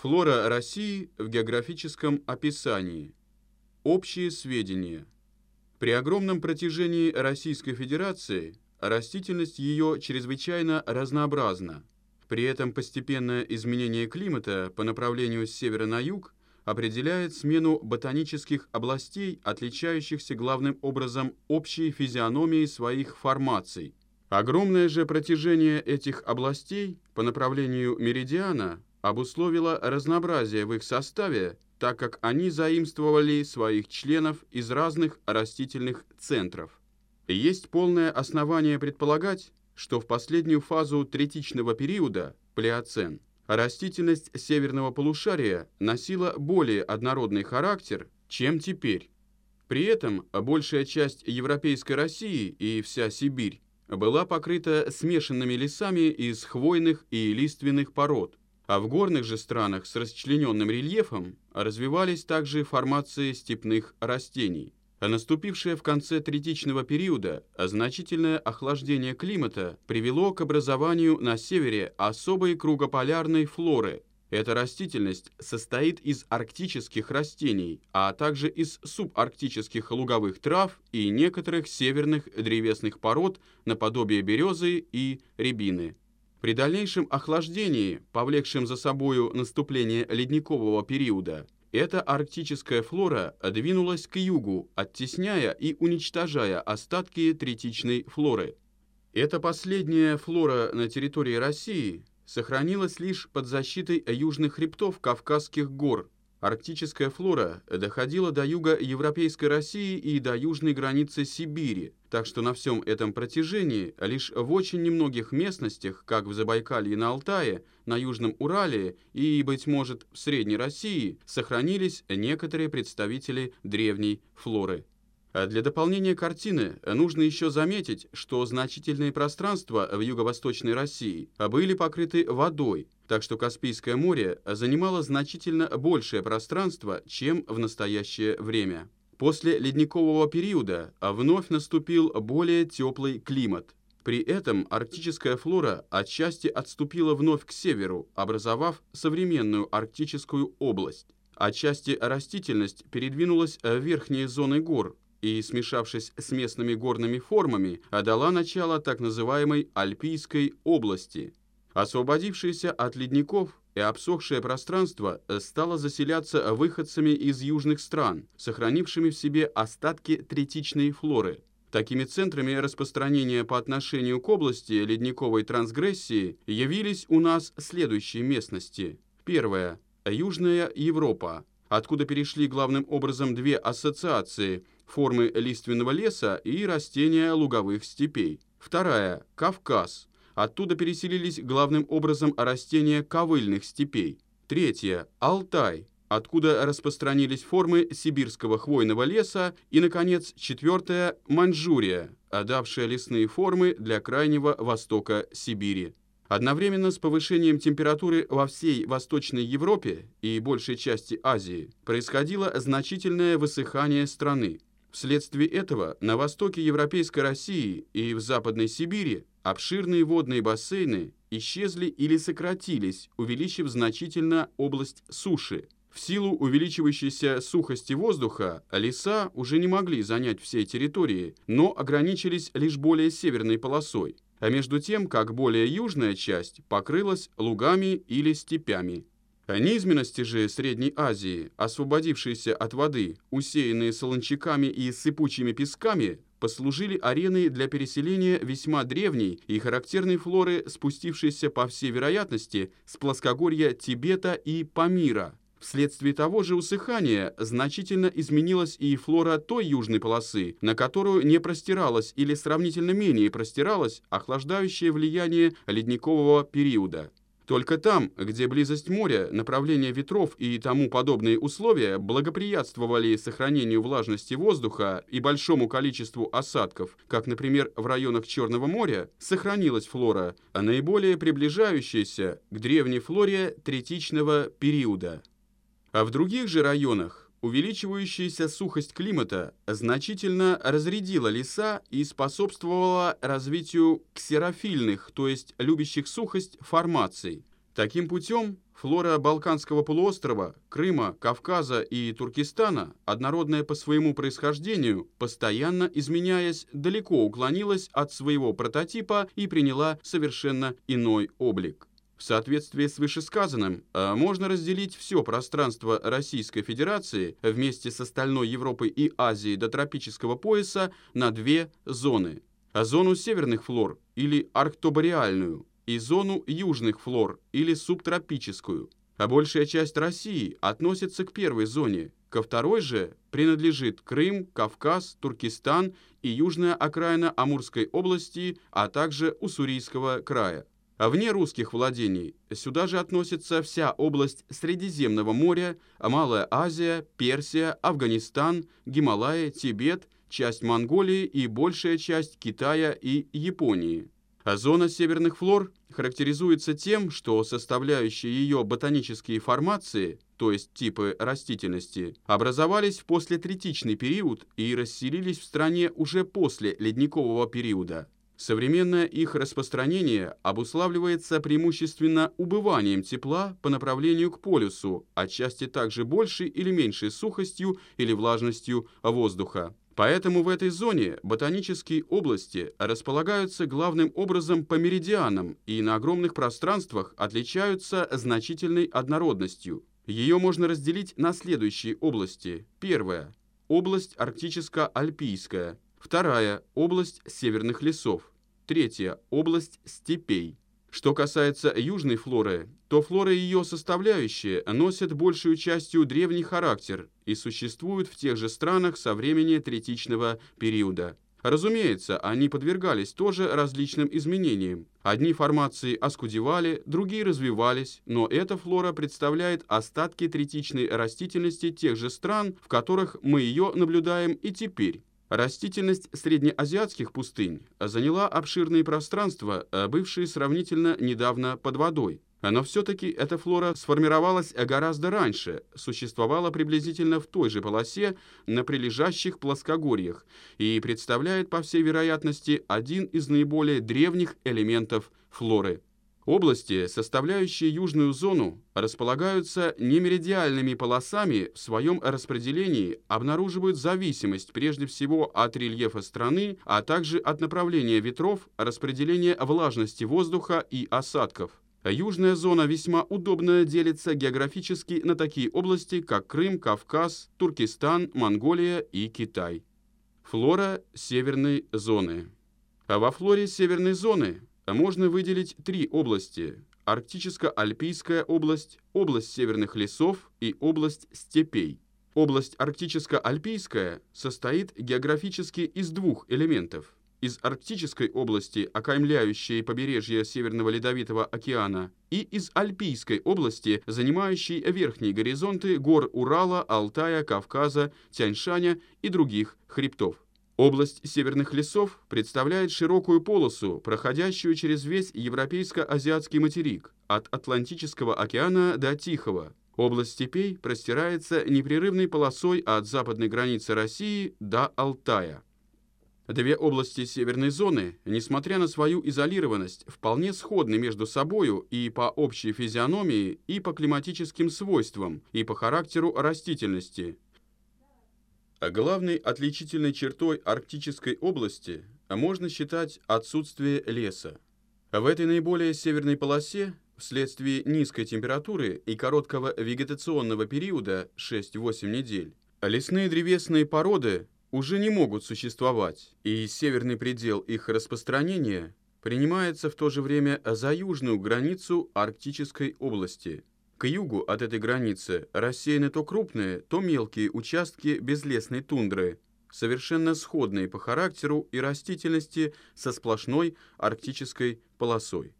Флора России в географическом описании. Общие сведения. При огромном протяжении Российской Федерации растительность ее чрезвычайно разнообразна. При этом постепенное изменение климата по направлению с севера на юг определяет смену ботанических областей, отличающихся главным образом общей физиономией своих формаций. Огромное же протяжение этих областей по направлению меридиана обусловило разнообразие в их составе, так как они заимствовали своих членов из разных растительных центров. Есть полное основание предполагать, что в последнюю фазу третичного периода, плеоцен, растительность северного полушария носила более однородный характер, чем теперь. При этом большая часть Европейской России и вся Сибирь была покрыта смешанными лесами из хвойных и лиственных пород, а в горных же странах с расчлененным рельефом развивались также формации степных растений. А наступившее в конце третичного периода значительное охлаждение климата привело к образованию на севере особой кругополярной флоры. Эта растительность состоит из арктических растений, а также из субарктических луговых трав и некоторых северных древесных пород наподобие березы и рябины. При дальнейшем охлаждении, повлекшем за собою наступление ледникового периода, эта арктическая флора двинулась к югу, оттесняя и уничтожая остатки третичной флоры. Эта последняя флора на территории России сохранилась лишь под защитой южных хребтов Кавказских гор, Арктическая флора доходила до юга Европейской России и до южной границы Сибири, так что на всем этом протяжении лишь в очень немногих местностях, как в Забайкалье и на Алтае, на Южном Урале и, быть может, в Средней России, сохранились некоторые представители древней флоры. А для дополнения картины нужно еще заметить, что значительные пространства в юго-восточной России были покрыты водой, так что Каспийское море занимало значительно большее пространство, чем в настоящее время. После ледникового периода вновь наступил более теплый климат. При этом арктическая флора отчасти отступила вновь к северу, образовав современную арктическую область. Отчасти растительность передвинулась в верхние зоны гор, и, смешавшись с местными горными формами, дала начало так называемой Альпийской области. Освободившееся от ледников и обсохшее пространство стало заселяться выходцами из южных стран, сохранившими в себе остатки третичной флоры. Такими центрами распространения по отношению к области ледниковой трансгрессии явились у нас следующие местности. Первая – Южная Европа, откуда перешли главным образом две ассоциации – формы лиственного леса и растения луговых степей. Вторая – Кавказ. Оттуда переселились главным образом растения ковыльных степей. Третья – Алтай, откуда распространились формы сибирского хвойного леса. И, наконец, четвертая – Маньчжурия, давшая лесные формы для крайнего востока Сибири. Одновременно с повышением температуры во всей Восточной Европе и большей части Азии происходило значительное высыхание страны. Вследствие этого на востоке Европейской России и в Западной Сибири обширные водные бассейны исчезли или сократились, увеличив значительно область суши. В силу увеличивающейся сухости воздуха леса уже не могли занять все территории, но ограничились лишь более северной полосой, а между тем как более южная часть покрылась лугами или степями. Низменности же Средней Азии, освободившиеся от воды, усеянные солончаками и сыпучими песками, послужили ареной для переселения весьма древней и характерной флоры, спустившейся по всей вероятности с плоскогорья Тибета и Памира. Вследствие того же усыхания значительно изменилась и флора той южной полосы, на которую не простиралось или сравнительно менее простиралось охлаждающее влияние ледникового периода. Только там, где близость моря, направление ветров и тому подобные условия благоприятствовали сохранению влажности воздуха и большому количеству осадков, как, например, в районах Черного моря, сохранилась флора, а наиболее приближающаяся к древней флоре третичного периода. А в других же районах Увеличивающаяся сухость климата значительно разрядила леса и способствовала развитию ксерофильных, то есть любящих сухость, формаций. Таким путем флора Балканского полуострова, Крыма, Кавказа и Туркестана, однородная по своему происхождению, постоянно изменяясь, далеко уклонилась от своего прототипа и приняла совершенно иной облик. В соответствии с вышесказанным, а, можно разделить все пространство Российской Федерации вместе с остальной Европой и Азией до тропического пояса на две зоны. Зону северных флор или арктобариальную и зону южных флор или субтропическую. А большая часть России относится к первой зоне, ко второй же принадлежит Крым, Кавказ, Туркестан и южная окраина Амурской области, а также Уссурийского края. А вне русских владений сюда же относится вся область Средиземного моря, Малая Азия, Персия, Афганистан, Гималаи, Тибет, часть Монголии и большая часть Китая и Японии. А зона северных флор характеризуется тем, что составляющие ее ботанические формации, то есть типы растительности, образовались в послетретичный период и расселились в стране уже после ледникового периода. Современное их распространение обуславливается преимущественно убыванием тепла по направлению к полюсу, отчасти также большей или меньшей сухостью или влажностью воздуха. Поэтому в этой зоне ботанические области располагаются главным образом по меридианам и на огромных пространствах отличаются значительной однородностью. Ее можно разделить на следующие области. Первая – область арктическо-альпийская – Вторая – область северных лесов. Третья – область степей. Что касается южной флоры, то флора и ее составляющие носят большую частью древний характер и существуют в тех же странах со времени третичного периода. Разумеется, они подвергались тоже различным изменениям. Одни формации оскудевали, другие развивались, но эта флора представляет остатки третичной растительности тех же стран, в которых мы ее наблюдаем и теперь. Растительность среднеазиатских пустынь заняла обширные пространства, бывшие сравнительно недавно под водой. Но все-таки эта флора сформировалась гораздо раньше, существовала приблизительно в той же полосе на прилежащих плоскогорьях и представляет, по всей вероятности, один из наиболее древних элементов флоры. Области, составляющие южную зону, располагаются немеридиальными полосами в своем распределении, обнаруживают зависимость прежде всего от рельефа страны, а также от направления ветров, распределения влажности воздуха и осадков. Южная зона весьма удобно делится географически на такие области, как Крым, Кавказ, Туркестан, Монголия и Китай. Флора северной зоны. А во флоре северной зоны можно выделить три области – Арктическо-Альпийская область, область северных лесов и область степей. Область Арктическо-Альпийская состоит географически из двух элементов. Из Арктической области, окаймляющей побережье Северного Ледовитого океана, и из Альпийской области, занимающей верхние горизонты гор Урала, Алтая, Кавказа, Тяньшаня и других хребтов. Область северных лесов представляет широкую полосу, проходящую через весь европейско-азиатский материк, от Атлантического океана до Тихого. Область степей простирается непрерывной полосой от западной границы России до Алтая. Две области северной зоны, несмотря на свою изолированность, вполне сходны между собою и по общей физиономии, и по климатическим свойствам, и по характеру растительности – Главной отличительной чертой арктической области можно считать отсутствие леса. В этой наиболее северной полосе вследствие низкой температуры и короткого вегетационного периода 6-8 недель лесные древесные породы уже не могут существовать, и северный предел их распространения принимается в то же время за южную границу арктической области – к югу от этой границы рассеяны то крупные, то мелкие участки безлесной тундры, совершенно сходные по характеру и растительности со сплошной арктической полосой.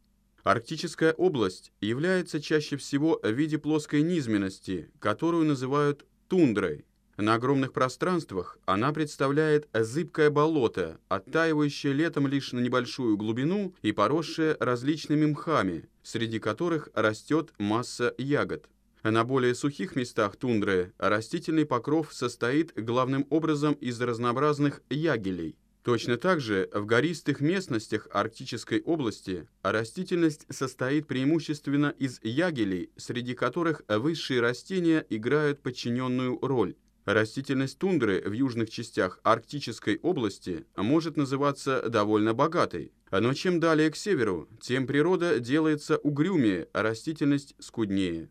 Арктическая область является чаще всего в виде плоской низменности, которую называют тундрой. На огромных пространствах она представляет зыбкое болото, оттаивающее летом лишь на небольшую глубину и поросшее различными мхами, среди которых растет масса ягод. На более сухих местах тундры растительный покров состоит главным образом из разнообразных ягелей, Точно так же в гористых местностях Арктической области растительность состоит преимущественно из ягелей, среди которых высшие растения играют подчиненную роль. Растительность тундры в южных частях Арктической области может называться довольно богатой, но чем далее к северу, тем природа делается угрюмее, а растительность скуднее.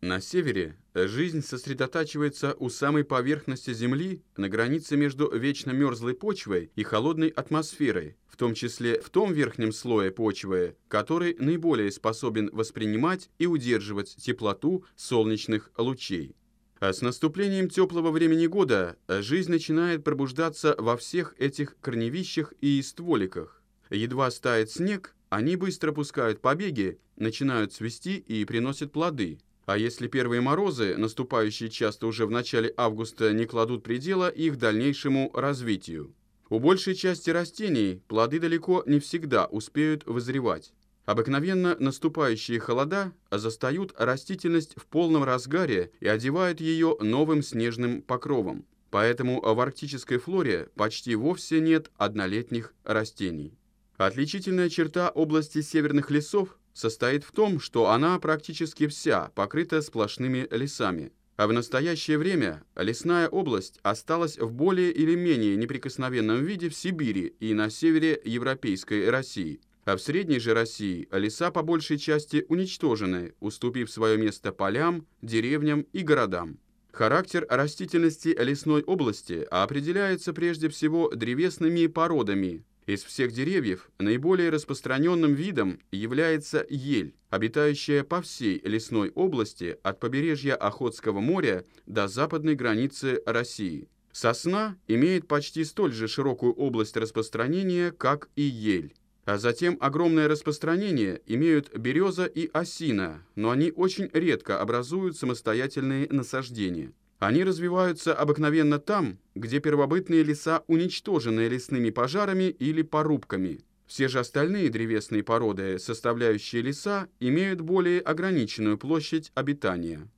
На севере жизнь сосредотачивается у самой поверхности Земли, на границе между вечно мерзлой почвой и холодной атмосферой, в том числе в том верхнем слое почвы, который наиболее способен воспринимать и удерживать теплоту солнечных лучей. А с наступлением теплого времени года жизнь начинает пробуждаться во всех этих корневищах и стволиках. Едва стает снег, они быстро пускают побеги, начинают цвести и приносят плоды. А если первые морозы, наступающие часто уже в начале августа, не кладут предела их дальнейшему развитию? У большей части растений плоды далеко не всегда успеют вызревать. Обыкновенно наступающие холода застают растительность в полном разгаре и одевают ее новым снежным покровом. Поэтому в арктической флоре почти вовсе нет однолетних растений. Отличительная черта области северных лесов состоит в том, что она практически вся покрыта сплошными лесами. А в настоящее время лесная область осталась в более или менее неприкосновенном виде в Сибири и на севере Европейской России – а в Средней же России леса по большей части уничтожены, уступив свое место полям, деревням и городам. Характер растительности лесной области определяется прежде всего древесными породами. Из всех деревьев наиболее распространенным видом является ель, обитающая по всей лесной области от побережья Охотского моря до западной границы России. Сосна имеет почти столь же широкую область распространения, как и ель. А затем огромное распространение имеют береза и осина, но они очень редко образуют самостоятельные насаждения. Они развиваются обыкновенно там, где первобытные леса уничтожены лесными пожарами или порубками. Все же остальные древесные породы, составляющие леса, имеют более ограниченную площадь обитания.